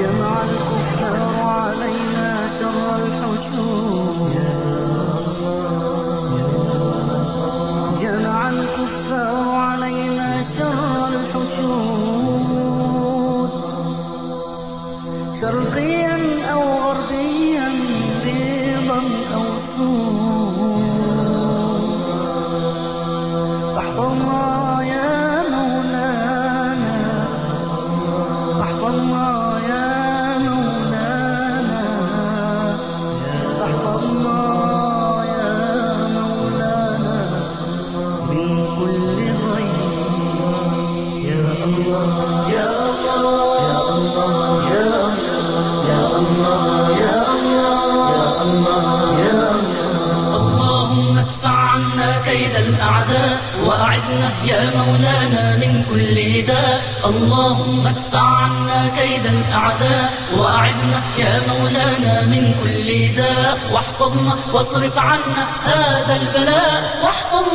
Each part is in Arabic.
جمع الكفار علينا شر الحشود جمع الكفار علينا شر الحشود شرقيا أو غربيا بيضا أو سود الأعداء وأعذنا يا مولانا من كل داء. اللهم ادفع عنا كيد الأعداء. وأعذنا يا مولانا من كل داء. واحفظنا واصرف عنا هذا البلاء. واحفظنا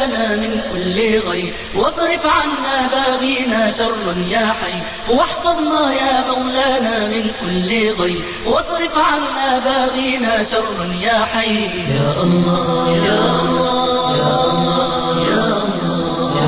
يا مولانا من كل غير واصرف عنا باغينا شرا يا حي واحفظنا يا مولانا من كل غير واصرف عنا باغينا شرا يا حي يا الله يا الله يا الله يا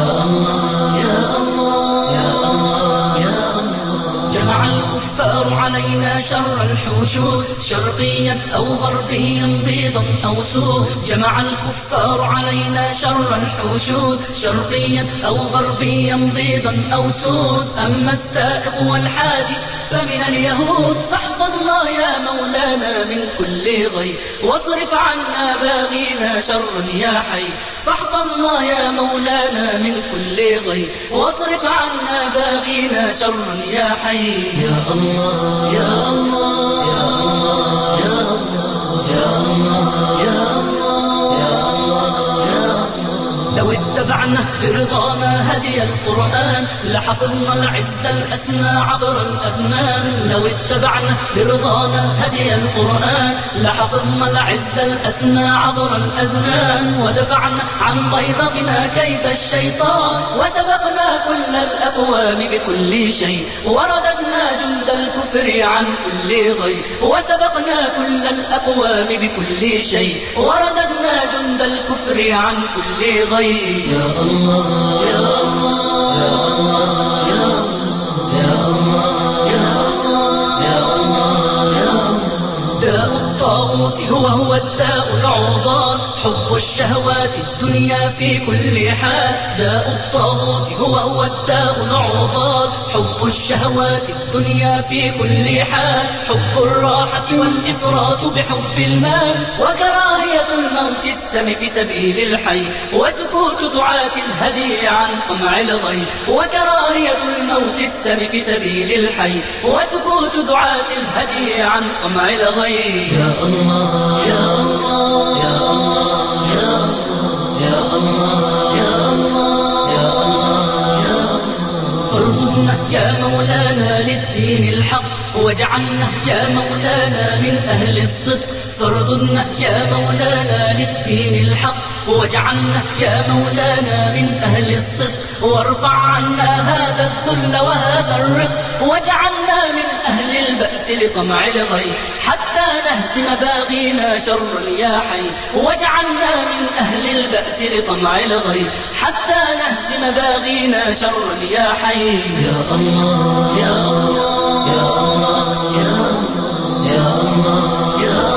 الله يا الله يا الله يا الله جمع الكفار علينا شر الحشود شرقيا أو غربيا بيضا أو سود جمع الكفار علينا شر الحشود شرقيا أو غربيا بيضا أو سود. أما السائق والحادي فمن اليهود. فاحفظنا يا مولانا من كل غير واصرف عنا باغينا شرا يا حي. فاحفظنا يا مولانا من كل غير واصرف عنا باغينا شرا يا حي. يا الله يا الله يا الله. no, no. هدي القرآن لحفظنا العز الأسمى عبر الأزمان. لو اتبعنا برضانا هدي القرآن لحفظنا العز الأسمى عبر الأزمان. ودفعنا عن بيضتنا كيد الشيطان. وسبقنا كل الأقوام بكل شيء. ورددنا جند الكفر عن كل غير وسبقنا كل الأقوام بكل شيء. ورددنا جند الكفر عن كل الله يا الله هو هو الداء العضال حب الشهوات الدنيا في كل حال. داء الطاغوت هو هو الداء العضال حب الشهوات الدنيا في كل حال. حب الراحة والإفراط بحب المال. وكراهية الموت السم في سبيل الحي. وسكوت دعاة الهدي عن قمع الغي. وكراهية الموت السم في سبيل الحي. وسكوت دعاة الهدي عن قمع الغي. يا الله. يا مولانا للدين الحق واجعلنا يا مولانا من أهل الصدق. فارضنا يا مولانا للدين الحق واجعلنا يا مولانا من أهل الصدق. وارفع عنا هذا الذل وهذا الرق واجعلنا النفس لطمع الغي حتى نهزم باغينا شرا يا حي واجعلنا من أهل البأس لطمع الغي حتى نهزم باغينا شرا يا حي يا الله يا الله يا الله يا الله يا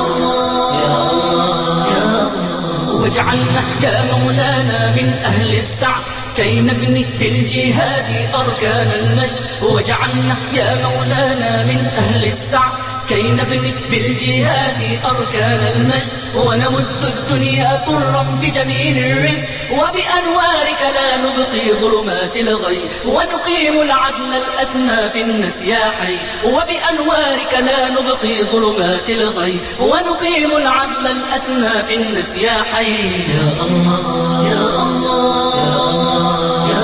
الله واجعلنا يا مولانا من أهل السعد كي نبني بالجهاد أركان المجد واجعلنا يا مولانا من أهل السعي كي نبني بالجهاد أركان المجد ونمد الدنيا طرا بجميل الرد وبأنوارك لا نبقي ظلمات الغي ونقيم العدل الأسنى في النسياحي وبأنوارك لا نبقي ظلمات الغي ونقيم العدل الأسنى في النسياحي يا الله يا الله يا الله